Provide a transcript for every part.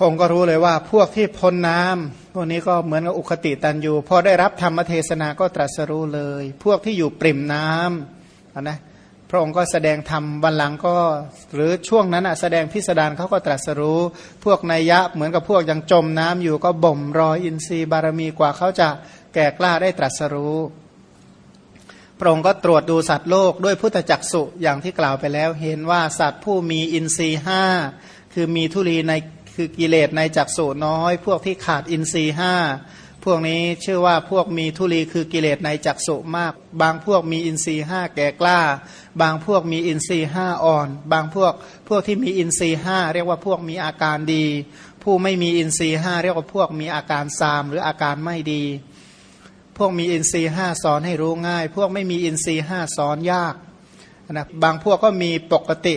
พระองค์ก็รู้เลยว่าพวกที่พ้นน้ำพวกนี้ก็เหมือนกับอุคติตันอยู่พอได้รับธรรมเทศนาก็ตรัสรู้เลย พวกที่อยู่ปริ่มน้ำนะพระองค์ก็แสดงธรรมวันหลังก็ หรือช่วงนั้นอะแสดงพิสดารเขาก็ตรัสรู้ พวกนัยยะเหมือนกับพวกยังจมน้ำอยู่ก็บ่มรอยอินทรีย์บารมีกว่าเขาจะแก่กล้าได้ตรัสรู้พระองค์ก็ตรวจดูสัตว์โลกด้วยพุทธจักสุอย่างที่กล่าวไปแล้ว เห็นว่าสัตว์ผู้มีอินทรีย์ห้าคือมีทุลีใน คือกิเลสในจักสุน้อย พวกที่ขาดอินทรีห้าพวกนี้ชื่อว่าพวกมีทุลีคือกิเลสในจักสุมาก บางพวกมีอินทรีห้าแก่กล้า บางพวกมีอินทรีห้าอ่อน บางพวกพวกที่มีอินทรีห้าเรียกว่าพวกมีอาการดี ผู้ไม่มีอินทรีห้าเรียกว่าพวกมีอาการซามหรืออาการไม่ดี พวกมีอินทรีห้าสอนให้รู้ง่าย พวกไม่มีอินทรีห้าสอนยากนะบางพวกก็มีปกติ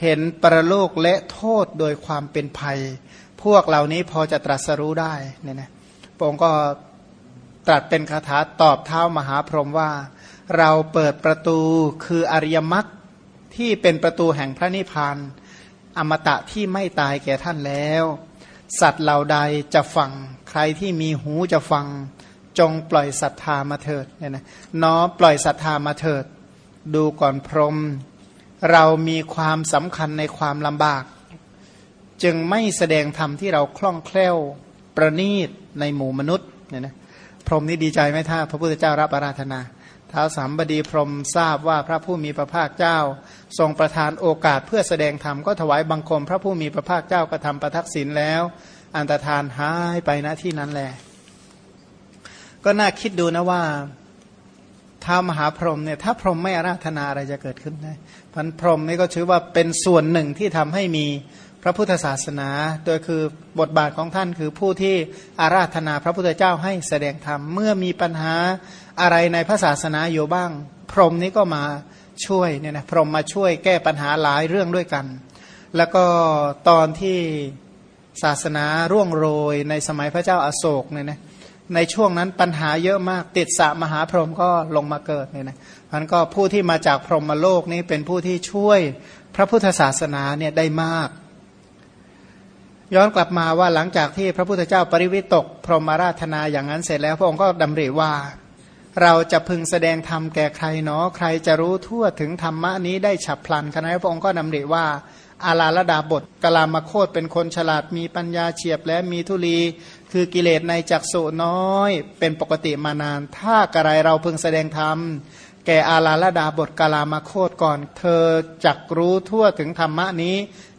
เห็นประโลกและโทษโดยความเป็นภัย พวกเหล่านี้พอจะตรัสรู้ได้เนี่ยนะพระองค์ก็ตรัสเป็นคาถาตอบเท้ามหาพรหมว่า เราเปิดประตูคืออริยมรรคที่เป็นประตูแห่งพระนิพพานอมตะที่ไม่ตายแก่ท่านแล้ว สัตว์เหล่าใดจะฟัง ใครที่มีหูจะฟัง จงปล่อยศรัทธามาเถิดเนี่ยนะน้อปล่อยศรัทธามาเถิด ดูก่อนพรหม เรามีความสำคัญในความลำบาก จึงไม่แสดงธรรมที่เราคล่องแคล่วประณีตในหมู่มนุษย์เนี่ยนะพรหมนี่ดีใจไหมท่าพระพุทธเจ้ารับอาราธนาท้าวสามบดีพรหมทราบว่าพระผู้มีพระภาคเจ้า ทรงประทานโอกาสเพื่อแสดงธรรมก็ถวายบังคม พระผู้มีพระภาคเจ้ากระทำประทักษิณแล้ว อันตรธานหายไปณที่นั้นแหละก็น่าคิดดูนะว่า ท้ามหาพรหมเนี่ยถ้าพรหมไม่อาราธนาอะไรจะเกิดขึ้นได้พันพรหมนี่ก็ถือว่าเป็นส่วนหนึ่งที่ทำให้มีพระพุทธศาสนา โดยคือบทบาทของท่านคือผู้ที่อาราธนาพระพุทธเจ้าให้แสดงธรรมเมื่อมีปัญหาอะไรในพระศาสนาอยู่บ้าง พรหมนี้ก็มาช่วยเนี่ยนะพรหมมาช่วยแก้ปัญหาหลายเรื่องด้วยกัน แล้วก็ตอนที่ศาสนาร่วงโรยในสมัยพระเจ้าอาโศกเนี่ยนะ ในช่วงนั้นปัญหาเยอะมาก ติดสะมหาพรหมก็ลงมาเกิดเนี่ยนะมันก็ผู้ที่มาจากพรหมโลกนี้เป็นผู้ที่ช่วยพระพุทธศาสนาเนี่ยได้มาก ย้อนกลับมาว่าหลังจากที่พระพุทธเจ้าปริวิตก พรหมราธนาอย่างนั้นเสร็จแล้วพระองค์ก็ดำริว่า เราจะพึงแสดงธรรมแก่ใครเนาะใครจะรู้ทั่วถึงธรรมะนี้ได้ฉับพลันขณะพระองค์ก็ดำริว่าอาลาลดาบทกลามาโคตเป็นคนฉลาดมีปัญญาเฉียบและมีทุลี คือกิเลสในจักสุน้อยเป็นปกติมานาน ถ้ากระไรเราพึงแสดงธรรม แก่อาลาลดาบทกาลามาโคตก่อน เธอจักรู้ทั่วถึงธรรมะนี้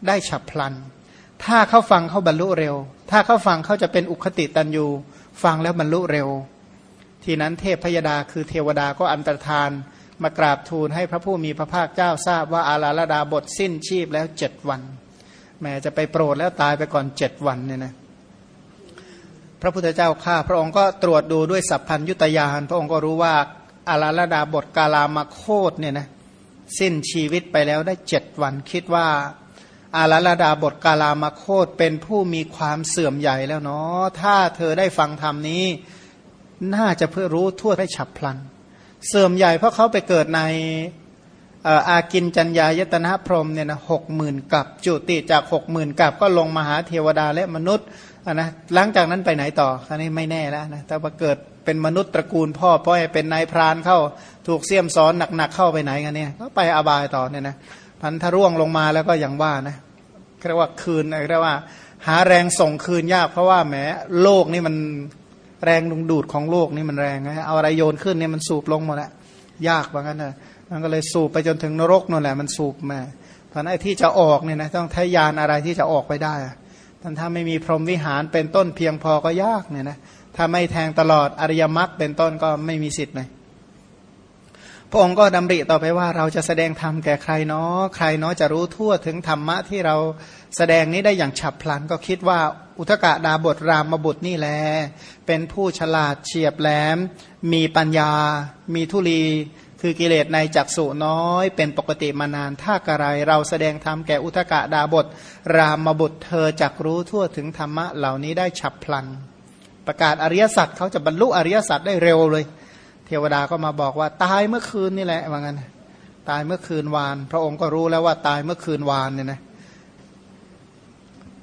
ได้ฉับพลัน ถ้าเขาฟังเขาบรรลุเร็ว ถ้าเขาฟังเขาจะเป็นอุคติตันยูฟังแล้วบรรลุเร็ว ทีนั้นเทพพยดาคือเทวดาก็อันตรธาน มากราบทูลให้พระผู้มีพระภาคเจ้าทราบว่าอาลาลดาบทสิ้นชีพแล้วเจ็ดวันแม้จะไปโปรดแล้วตายไปก่อนเจ็ดวันเนี่ยนะ พระพุทธเจ้าข้าพระองค์ก็ตรวจดูด้วยสัพพัญยุตยานพระองค์ก็รู้ว่าอาลาลดาบทกาลามาโคตเนี่ยนะสิ้นชีวิตไปแล้วได้เจ็ดวันคิดว่า อาลาลดาบทกาลามาโคตเป็นผู้มีความเสื่อมใหญ่แล้วเนาะถ้าเธอได้ฟังธรรมนี้ น่าจะเพื่อรู้ทั่วได้ฉับพลัน เสื่อมใหญ่เพราะเขาไปเกิดใน อากินจัญญายตนะพรมเนี่ยนะหกหมื่นกับจุติจากหกหมื่นกับก็ลงมาหาเทวดาและมนุษย์นะหลังจากนั้นไปไหนต่ออันนี้ไม่แน่แล้วนะถ้าเกิดเป็นมนุษย์ตระกูลพ่อพ่อให้เป็นนายพรานเข้าถูกเสี่ยมซ้อนหนักๆเข้าไปไหนกันเนี่ยก็ไปอบายต่อเนี่ยนะพันถ้าร่วงลงมาแล้วก็อย่างว่านะเรียกว่าคืนเรียกว่า หาแรงส่งคืนยากเพราะว่าแหมโลกนี่มันแรงดุงดูดของโลกนี่มันแรงนะเอาอะไรโยนขึ้นเนี่ยมันสูบลงหมดแล้วยากว่างั้นนะ มันก็เลยสูบไปจนถึงนรกนั่นแหละมันสูบมาเพราะไอ้ที่จะออกเนี่ยนะต้องทยานอะไรที่จะออกไปได้ท่านถ้าไม่มีพรหมวิหารเป็นต้นเพียงพอก็ยากเนี่ยนะถ้าไม่แทงตลอดอริยมรรคเป็นต้นก็ไม่มีสิทธิ์เลยพระองค์ก็ดำริต่อไปว่าเราจะแสดงธรรมแก่ใครเนาะใครเนาะจะรู้ทั่วถึงธรรมะที่เราแสดงนี้ได้อย่างฉับพลัน ก็คิดว่าอุทกะดาบทรามบุตรนี่แหละเป็นผู้ฉลาดเฉียบแหลม มีปัญญา มีทุลี คือกิเลสในจักสุน้อยเป็นปกติมานานถ้ากระไรเราแสดงธรรมแก่อุทกะดาบท รามบุตรเธอจักรู้ทั่วถึงธรรมะเหล่านี้ได้ฉับพลัน ประกาศอริยสัจเขาจะบรรลุอริยสัจได้เร็วเลย เทวดาก็มาบอกว่าตายเมื่อคืนนี่แหละว่างั้นตายเมื่อคืนวาน พระองค์ก็รู้แล้วว่าตายเมื่อคืนวานเนี่ยนะ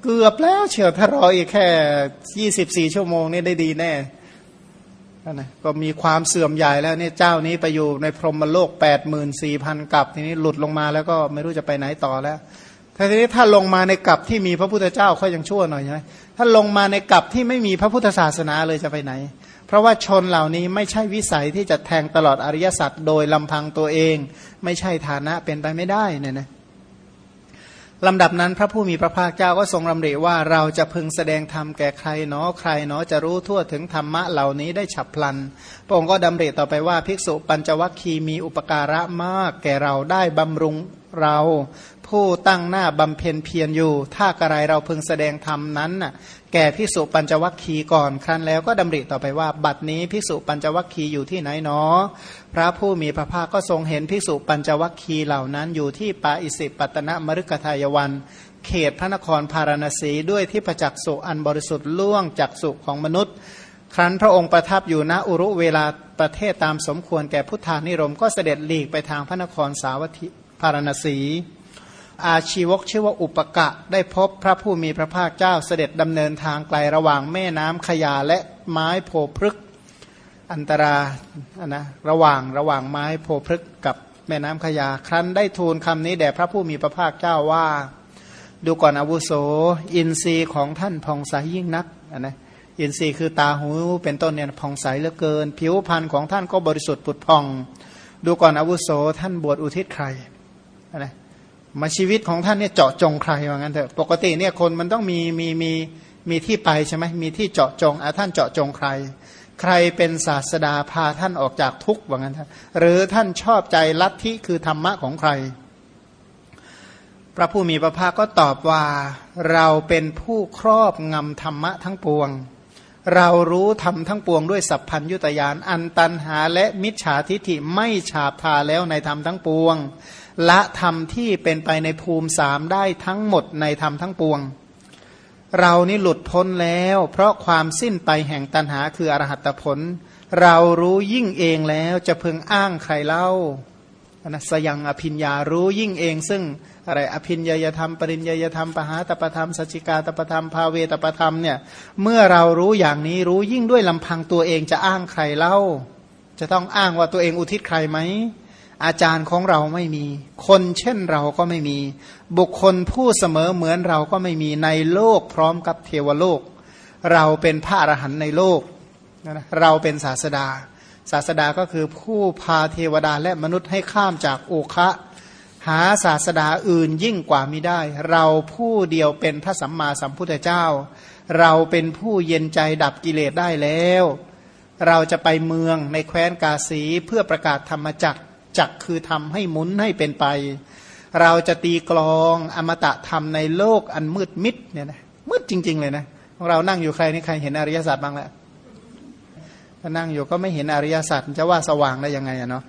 เกือบแล้วเฉียวถ้ารออีกแค่ยี่สิบสี่ชั่วโมงนี่ได้ดีแน่ นะก็มีความเสื่อมใหญ่แล้วเนี่ยเจ้านี้ไปอยู่ในพรหมโลกแปดหมื่นสี่พันกับ ทีนี้หลุดลงมาแล้วก็ไม่รู้จะไปไหนต่อแล้วถ้าทีนี้ถ้าลงมาในกับที่มีพระพุทธเจ้าเขายังชั่วหน่อยใช่ไหมถ้าลงมาในกับที่ไม่มีพระพุทธศาสนาเลยจะไปไหน เพราะว่าชนเหล่านี้ไม่ใช่วิสัยที่จะแทงตลอดอริยสัจโดยลำพังตัวเอง ไม่ใช่ฐานะเป็นไปไม่ได้เนี่ยนะ ลำดับนั้นพระผู้มีพระภาคเจ้าก็ทรงรำเรว่าเราจะพึงแสดงธรรมแก่ใครเนาะใครเนาะจะรู้ทั่วถึงธรรมะเหล่านี้ได้ฉับพลัน พระองค์ก็ดำเริต่อไปว่าภิกษุปัญจวัคคีมีอุปการะมากแก่เราได้บำรุง เราผู้ตั้งหน้าบำเพ็ญเพียรอยู่ ถ้ากระไรเราพึงแสดงธรรมนั้นน่ะแก่ภิกษุปัญจวัคคีย์ก่อนครั้นแล้วก็ดำริต่อไปว่า บัดนี้ภิกษุปัญจวัคคีย์อยู่ที่ไหนเนาะพระผู้มีพระภาคก็ทรงเห็นภิกษุปัญจวัคคีย์เหล่านั้นอยู่ที่ปาอิสิปัตนะมฤกทายวัน เขตพระนครพาราณสีด้วยที่ประจักษ์สุอันบริสุทธิ์ล่วงจากสุของมนุษย์ ครั้นพระองค์ประทับอยู่ณอุรุเวลาประเทศตามสมควรแก่พุทธานิรมก็เสด็จหลีกไปทางพระนครสาวัตถี พารณสีอาชีวกชื่อว่าอุปกะ ได้พบพระผู้มีพระภาคเจ้าเสด็จดำเนินทางไกลระหว่างแม่น้ำขยาและไม้โพพฤกอันตราอันนะระหว่างระหว่างไม้โพพฤกกับแม่น้ำขยา ครั้นได้ทูลคำนี้แด่พระผู้มีพระภาคเจ้าว่า ดูก่อนอาวุโส อินทรีย์ของท่านผ่องใสยยิ่งนักอันนะอินทรีย์คือตาหูเป็นต้นเนี่ยผ่องใสเหลือเกิน ผิวพรรณของท่านก็บริสุทธิ์ปุดพอง ดูก่อนอาวุโสท่านบวชอุทิศใคร นะมาชีวิตของท่านเนี่ยเจาะจงใครว่างั้นเถอะปกติเนี่ยคนมันต้องมีมีมีมีที่ไปใช่ไหมมีที่เจาะจงอะท่านเจาะจงใคร ใครเป็นศาสดาพาท่านออกจากทุกข์ว่างั้นเถอะหรือท่านชอบใจลัทธิคือธรรมะของใคร พระผู้มีพระภาคก็ตอบว่าเราเป็นผู้ครอบงำธรรมะทั้งปวง เรารู้ธรรมทั้งปวงด้วยสัพพัญยุตยานอันตันหาและมิจฉาทิฐิไม่ฉาบทาแล้วในธรรมทั้งปวง ละธรรมที่เป็นไปในภูมิสามได้ทั้งหมดในธรรมทั้งปวง เรานี่หลุดพ้นแล้ว เพราะความสิ้นไปแห่งตันหาคืออรหัตผล เรารู้ยิ่งเองแล้วจะพึงอ้างใครเล่านะสยังอภิญญารู้ยิ่งเองซึ่ง อะไรอภิญญยธรรม ปริญญยธรรมปหาตปธรรมสัจจิกาตปธรรมภาเวตปธรรมเนี่ยเมื่อเรารู้อย่างนี้รู้ยิ่งด้วยลำพังตัวเองจะอ้างใครเล่า จะต้องอ้างว่าตัวเองอุทิศใครไหมอาจารย์ของเราไม่มี คนเช่นเราก็ไม่มี บุคคลผู้เสมอเหมือนเราก็ไม่มีในโลกพร้อมกับเทวโลก เราเป็นพระอรหันต์ในโลกเราเป็นศาสดา ศาสดาก็คือผู้พาเทวดาและมนุษย์ให้ข้ามจากโอคะ หาศาสดาอื่นยิ่งกว่ามิได้ เราผู้เดียวเป็นพระสัมมาสัมพุทธเจ้า เราเป็นผู้เย็นใจดับกิเลสได้แล้ว เราจะไปเมืองในแคว้นกาสีเพื่อประกาศธรรมจักจักคือทำให้หมุนให้เป็นไป เราจะตีกลองอมตะธรรมในโลกอันมืดมิดเนี่ยนะมืดจริง ๆ เลยนะของเรานั่งอยู่ใครนี่ใครเห็นอริยสัจบ้างแล้วถ้านั่งอยู่ก็ไม่เห็นอริยสัจจะว่าสว่างได้ยังไงอะเนาะ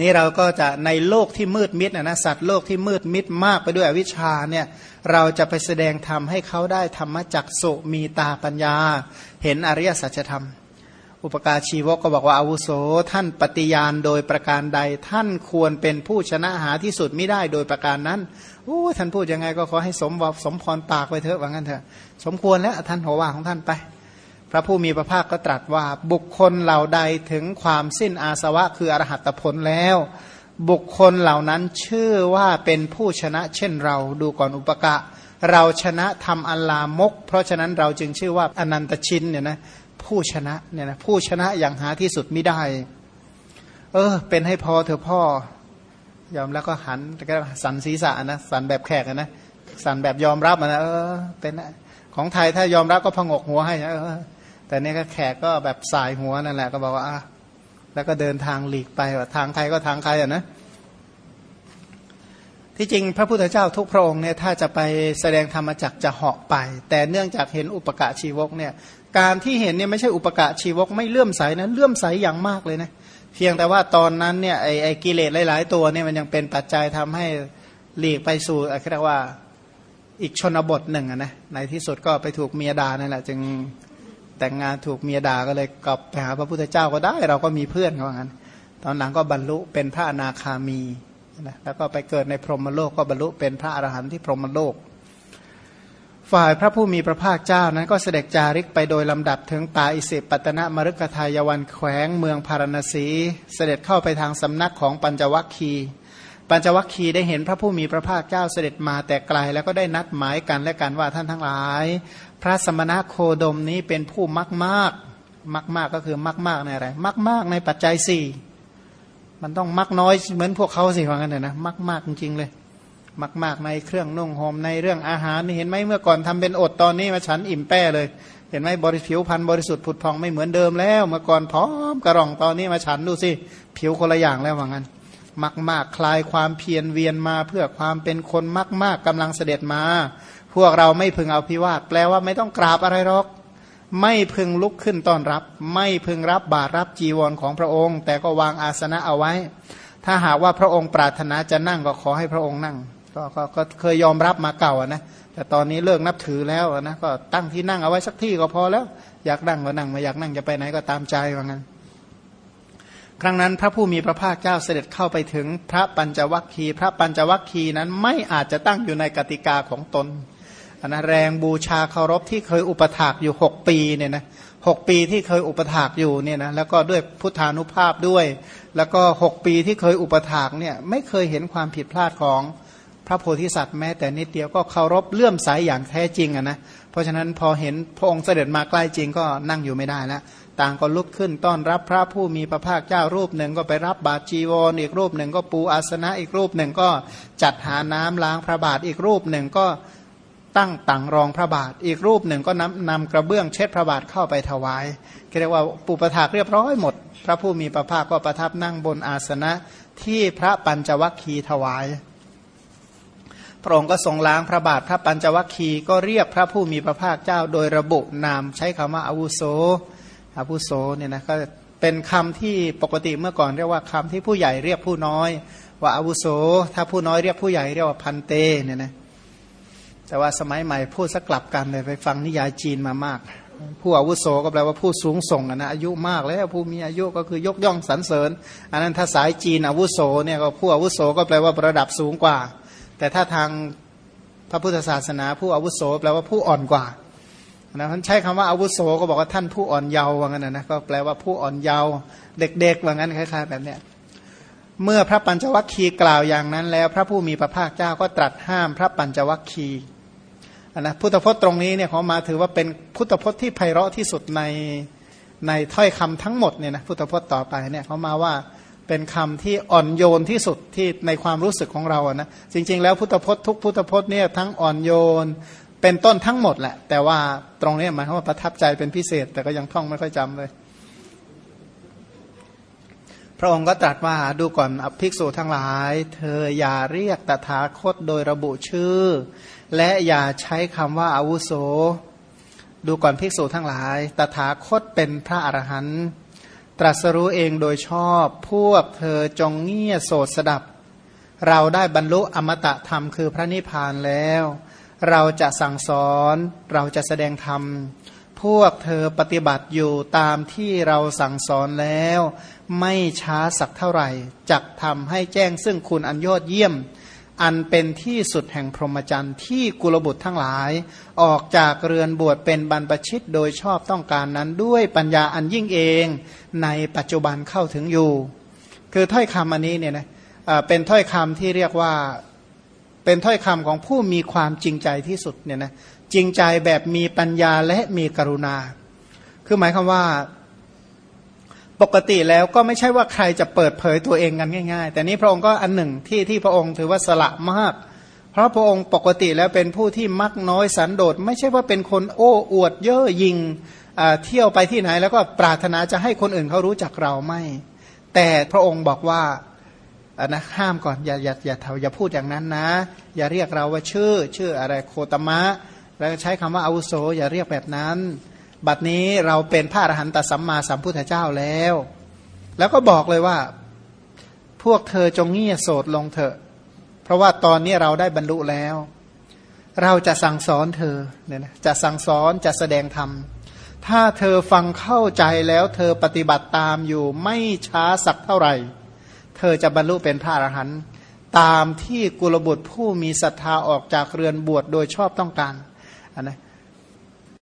นี่เราก็จะในโลกที่มืดมิดนะนะสัตว์โลกที่มืดมิดมากไปด้วยอวิชชาเนี่ยเราจะไปแสดงธรรมให้เขาได้ธรรมจักสุมีตาปัญญา เห็นอริยสัจธรรม อุปการชีวกก็บอกว่าอาวุโสท่านปฏิญาณโดยประการใด ท่านควรเป็นผู้ชนะหาที่สุดไม่ได้โดยประการนั้นโอ้ท่านพูดยังไงก็ขอให้สมบสมพรปากไปเถอะว่างั้นเถอะสมควรแล้วท่านหัวว่าของท่านไป ระผู้มีพระภาคก็ตรัสว่าบุคคลเหล่าใดถึงความสิ้นอาสวะคืออรหัตผลแล้ว บุคคลเหล่านั้นชื่อว่าเป็นผู้ชนะเช่นเราดูก่อนอุปกะ เราชนะทำอัลลามก เพราะฉะนั้นเราจึงชื่อว่าอนันตชินเนี่ยนะผู้ชนะเนี่ยนะผู้ชนะอย่างหาที่สุดไม่ได้ เออ เป็นให้พอเถอะพ่อ ยอมแล้วก็หันก็สันศีรษะนะสันแบบแขกนะสันแบบยอมรับนะเออเป็นของไทยถ้ายอมรับก็พงกหัวให้เออ แต่นี่ก็แขกก็แบบสายหัวนั่นแหละก็บอกว่าแล้วก็เดินทางหลีกไปว่าทางใครก็ทางใครอะนะที่จริงพระพุทธเจ้าทุกพระองค์เนี่ยถ้าจะไปแสดงธรรมจักจะเหาะไป แต่เนื่องจากเห็นอุปกะชีวกเนี่ยการที่เห็นเนี่ยไม่ใช่อุปกะชีวกไม่เลื่อมใสนะเลื่อมใสอย่างมากเลยนะเพียงแต่ว่าตอนนั้นเนี่ยไอไอกิเลสหลาย ๆ ตัวเนี่ยมันยังเป็นปัจจัยทำให้หลีกไปสู่อะไรเรียกว่าอีกชนบทหนึ่งนะในที่สุดก็ไปถูกเมียดานั่นแหละจึง แต่งงานถูกเมียด่าก็เลยกลับไปหาพระพุทธเจ้าก็ได้ เราก็มีเพื่อนเขาว่างั้น ตอนหลังก็บรรลุเป็นพระอนาคามีนะแล้วก็ไปเกิดในพรหมโลกก็บรรลุเป็นพระอรหันต์ที่พรหมโลก ฝ่ายพระผู้มีพระภาคเจ้านั้นก็เสด็จจาริกไปโดยลำดับถึงป่าอิสิปตนะมรุกทายวันแขวงเมืองพารณสี เสด็จเข้าไปทางสำนักของปัญจวัคคีปัญจวัคคีย์ได้เห็นพระผู้มีพระภาคเจ้าเสด็จมาแต่ไกล แล้วก็ได้นัดหมายกันและกันว่าท่านทั้งหลาย พระสมณะโคดมนี้เป็นผู้มักมากมักมากก็คือมักมากในอะไรมักมากในปัจจัยสี่มันต้องมักน้อยเหมือนพวกเขาสิว่างั้นเถอะนะมักมากจริงๆเลยมักมากในเครื่องนุ่งห่มในเรื่องอาหารนี่เห็นไหมเมื่อก่อนทำเป็นอดตอนนี้มาฉันอิ่มแป้เลย เห็นไหมบริผิวพันธ์บริสุทธิ์ผุดพองไม่เหมือนเดิมแล้ว เมื่อก่อนพร้อมกระรองตอนนี้มาฉันดูสิผิวคนละอย่างแล้วว่างั้นมักมากคลายความเพียรเวียนมาเพื่อความเป็นคนมักมากกำลังเสด็จมา พวกเราไม่พึงเอาพิวาทแปลว่าไม่ต้องกราบอะไรหรอก ไม่พึงลุกขึ้นต้อนรับ ไม่พึงรับบาตรรับจีวรของพระองค์ แต่ก็วางอาสนะเอาไว้ ถ้าหากว่าพระองค์ปรารถนาจะนั่งก็ขอให้พระองค์นั่งกกก็เคยยอมรับมาเก่านะแต่ตอนนี้เลิกนับถือแล้วนะก็ตั้งที่นั่งเอาไว้สักที่ก็พอแล้ว อยากนั่งก็นั่งไม่อยากนั่งจะไปไหนก็ตามใจว่างั้นครั้งนั้นพระผู้มีพระภาคเจ้าเสด็จเข้าไปถึงพระปัญจวัคคีย์พระปัญจวัคคีย์นั้นไม่อาจจะตั้งอยู่ในกติกาของตน นะแรงบูชาเคารพที่เคยอุปถากอยู่ 6 ปีเนี่ยนะหปีที่เคยอุปถากอยู่เนี่ยนะแล้วก็ด้วยพุทธานุภาพด้วย แล้วก็ 6 ปีที่เคยอุปถากเนี่ยไม่เคยเห็นความผิดพลาดของพระโพธิสัตว์แม้แต่นิดเดียวก็เคารพเลื่อมใสยอย่างแท้จริงอะนะเพราะฉะนั้นพอเห็นพระองค์เสด็จมาใกล้จริงก็นั่งอยู่ไม่ได้แล้วต่างก็ลุกขึ้นต้อนรับพระผู้มีพระภาคเจ้ารูปหนึ่งก็ไปรับบาตรจีวรอีกรูปหนึ่งก็ปูอาสนะอีกรูปหนึ่งก็จัดหาน้ำล้างพระบาทอีกรูปหนึ่งก็ ตั้งตังรองพระบาท อีกรูปหนึ่งก็นำนำกระเบื้องเช็ดพระบาทเข้าไปถวายเรียกว่าปุปถากเรียบร้อยหมด พระผู้มีพระภาคก็ประทับนั่งบนอาสนะที่พระปัญจวัคคีย์ถวาย พระองค์ก็ทรงล้างพระบาทพระปัญจวัคคีย์ก็เรียกพระผู้มีพระภาคเจ้าโดยระบุนามใช้คำว่าอาวุโสอาวุโสเนี่ยนะก็เป็นคำที่ปกติเมื่อก่อนเรียกว่าคำที่ผู้ใหญ่เรียกผู้น้อย ว่าอาวุโส ถ้าผู้น้อยเรียกผู้ใหญ่เรียกว่าพันเตเนี่ยนะ แต่ว่าสมัยใหม่พูดสักกลับกันเลยไปฟังนิยายจีนมามาก ผู้อาวุโสก็แปลว่าผู้สูงส่งนะอายุมากแล้วผู้มีอายุก็คือยกย่องสรรเสริญ อันนั้นถ้าสายจีนอาวุโสเนี่ยก็ผู้อาวุโสก็แปลว่าระดับสูงกว่า แต่ถ้าทางพระพุทธศาสนา ผู้อาวุโสแปลว่าผู้อ่อนกว่านะท่านใช้คำว่าอาวุโสก็บอกว่าท่านผู้อ่อนเยาว์ว่างั้นนะก็แปลว่าผู้อ่อนเยาว์เด็กๆว่างั้นคล้ายๆแบบเนี้ยเมื่อพระปัญจวัคคีย์กล่าวอย่างนั้นแล้ว พระผู้มีพระภาคเจ้าก็ตรัสห้ามพระปัญจวัคคีย์ นะพุทธพจน์ตรงนี้เนี่ยเขามาถือว่าเป็นพุทธพจน์ที่ไพเราะที่สุดในในถ้อยคำทั้งหมดเนี่ยนะพุทธพจน์ต่อไปเนี่ยเขามาว่าเป็นคำที่อ่อนโยนที่สุดที่ในความรู้สึกของเราอะนะจริง ๆ แล้วพุทธพจน์ทุกพุทธพจน์เนี่ยทั้งอ่อนโยนเป็นต้นทั้งหมดแหละ แต่ว่าตรงนี้หมายความว่าประทับใจเป็นพิเศษ แต่ก็ยังท่องไม่ค่อยจำเลย พระองค์ก็ตรัสว่าดูก่อนอภิกษุทั้งหลาย เธออย่าเรียกตถาคตโดยระบุชื่อ และอย่าใช้คำว่าอาวุโส ดูก่อนภิกษุทั้งหลาย ตถาคตเป็นพระอรหันต์ตรัสรู้เองโดยชอบ พวกเธอจงเงี่ยโสดสดับ เราได้บรรลุอมตะธรรมคือพระนิพพานแล้ว เราจะสั่งสอนเราจะแสดงธรรม พวกเธอปฏิบัติอยู่ตามที่เราสั่งสอนแล้ว ไม่ช้าสักเท่าไหร่จักทำให้แจ้งซึ่งคุณอันยอดเยี่ยม อันเป็นที่สุดแห่งพรหมจรรย์ที่กุลบุตรทั้งหลาย ออกจากเรือนบวชเป็นบรรพชิตโดยชอบต้องการนั้นด้วยปัญญาอันยิ่งเองในปัจจุบันเข้าถึงอยู่ คือถ้อยคำอันนี้เนี่ยนะเป็นถ้อยคำที่เรียกว่าเป็นถ้อยคำของผู้มีความจริงใจที่สุดเนี่ยนะจริงใจแบบมีปัญญาและมีกรุณา คือหมายความว่า ปกติแล้วก็ไม่ใช่ว่าใครจะเปิดเผยตัวเองกันง่าย ๆ แต่นี้พระองค์ก็อันหนึ่งที่ที่พระองค์ถือว่าสละมาก เพราะพระองค์ปกติแล้วเป็นผู้ที่มักน้อยสันโดษไม่ใช่ว่าเป็นคนโอ้อวดเย่อยิงเที่ยวไปที่ไหนแล้วก็ปรารถนาจะให้คนอื่นเขารู้จักเราไม่ แต่พระองค์บอกว่าอันนะห้ามก่อนอย่าอย่าอย่าอย่าพูดอย่างนั้นนะ อย่าเรียกเราว่าชื่อชื่ออะไรโคตมะ แล้วใช้คำว่าอาวุโส อย่าเรียกแบบนั้น บัดนี้เราเป็นพระอรหันตสัมมาสัมพุทธเจ้าแล้ว แล้วก็บอกเลยว่า พวกเธอจงเงียโสดลงเถอะ เพราะว่าตอนนี้เราได้บรรลุแล้ว เราจะสั่งสอนเธอเนี่ยนะจะสั่งสอนจะแสดงธรรม ถ้าเธอฟังเข้าใจแล้วเธอปฏิบัติตามอยู่ไม่ช้าสักเท่าไหร่ เธอจะบรรลุเป็นพระอรหันต์ตามที่กุลบุตรผู้มีศรัทธาออกจากเรือนบวชโดยชอบต้องการอันนะ